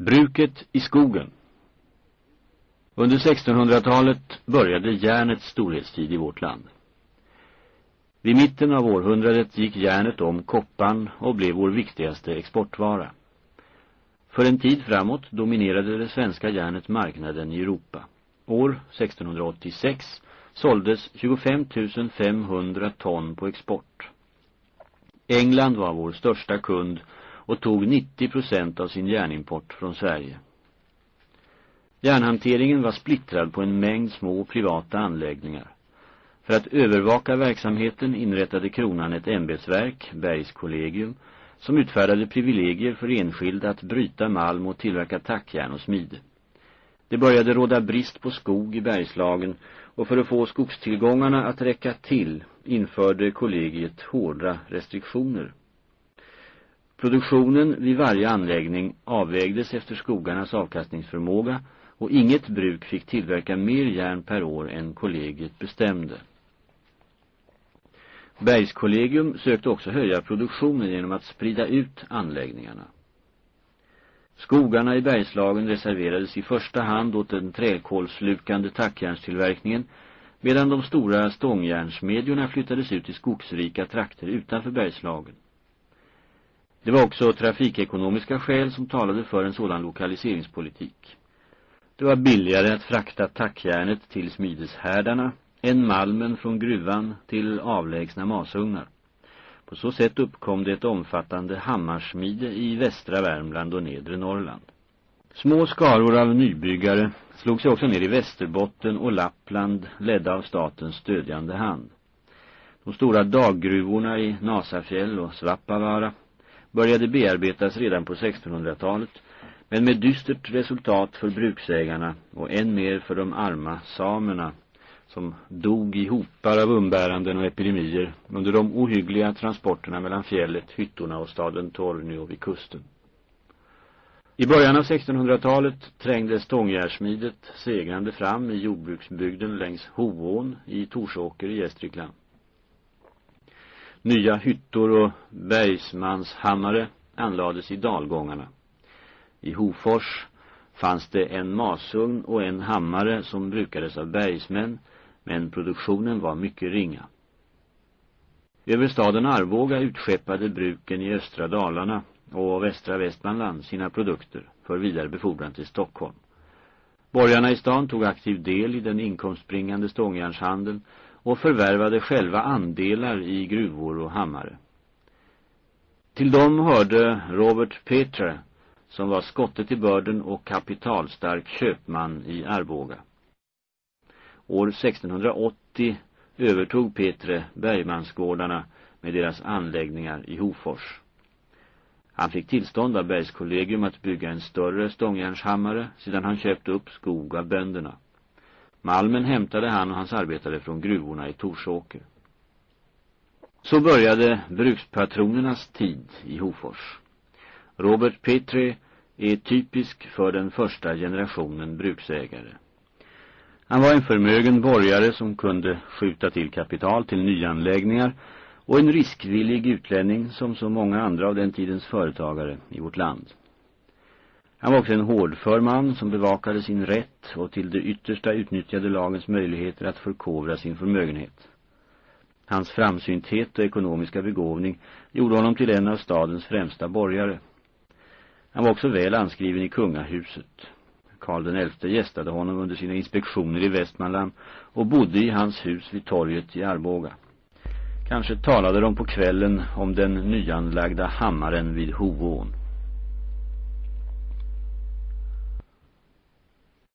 Bruket i skogen Under 1600-talet började järnets storhetstid i vårt land. Vid mitten av århundradet gick järnet om koppan och blev vår viktigaste exportvara. För en tid framåt dominerade det svenska järnet marknaden i Europa. År 1686 såldes 25 500 ton på export. England var vår största kund och tog 90 procent av sin järnimport från Sverige. Järnhanteringen var splittrad på en mängd små privata anläggningar. För att övervaka verksamheten inrättade kronan ett ämbetsverk, Bergskollegium, som utfärdade privilegier för enskilda att bryta malm och tillverka tackjärn och smide. Det började råda brist på skog i Bergslagen och för att få skogstillgångarna att räcka till införde kollegiet hårda restriktioner. Produktionen vid varje anläggning avvägdes efter skogarnas avkastningsförmåga och inget bruk fick tillverka mer järn per år än kollegiet bestämde. Bergskollegium sökte också höja produktionen genom att sprida ut anläggningarna. Skogarna i Bergslagen reserverades i första hand åt den träkolslukande tackjärnstillverkningen medan de stora stångjärnsmedjorna flyttades ut i skogsrika trakter utanför Bergslagen. Det var också trafikekonomiska skäl som talade för en sådan lokaliseringspolitik. Det var billigare att frakta tackjärnet till smideshärdarna än malmen från gruvan till avlägsna masugnar. På så sätt uppkom det ett omfattande hammarsmide i västra Värmland och nedre Norrland. Små skaror av nybyggare slog sig också ner i Västerbotten och Lappland ledda av statens stödjande hand. De stora daggruvorna i Nasafjäll och Svappavaara började bearbetas redan på 1600-talet men med dystert resultat för bruksägarna och än mer för de arma samerna som dog i hopar av umbäranden och epidemier under de ohyggliga transporterna mellan fjället, hyttorna och staden Tornio vid kusten. I början av 1600-talet trängde stångjärsmidet segrande fram i jordbruksbygden längs Hovån i Torsåker i Gästrikland. Nya hyttor och bergsmanshammare anlades i dalgångarna. I Hofors fanns det en masugn och en hammare som brukades av bergsmän men produktionen var mycket ringa. Över staden Arboga utskeppade bruken i östra Dalarna och västra Västmanland sina produkter för vidare befordran till Stockholm. Borgarna i stan tog aktiv del i den inkomstbringande stångjärnshandeln och förvärvade själva andelar i gruvor och hammare. Till dem hörde Robert Petre som var skottet i börden och kapitalstark köpman i Arboga. År 1680 övertog Petre Bergmansgårdarna med deras anläggningar i Hofors. Han fick tillstånd av bergskollegium att bygga en större stångjärnshammare sedan han köpt upp skog av bönderna. Malmen hämtade han och hans arbetare från gruvorna i Torsåker. Så började brukspatronernas tid i Hofors. Robert Petri är typisk för den första generationen bruksägare. Han var en förmögen borgare som kunde skjuta till kapital till nyanläggningar och en riskvillig utlänning som så många andra av den tidens företagare i vårt land. Han var också en hårdför man som bevakade sin rätt och till det yttersta utnyttjade lagens möjligheter att förkovra sin förmögenhet. Hans framsynthet och ekonomiska begåvning gjorde honom till en av stadens främsta borgare. Han var också väl anskriven i kungahuset. Karl den XI gästade honom under sina inspektioner i Västmanland och bodde i hans hus vid torget i Arboga. Kanske talade de på kvällen om den nyanlagda hammaren vid Hovån.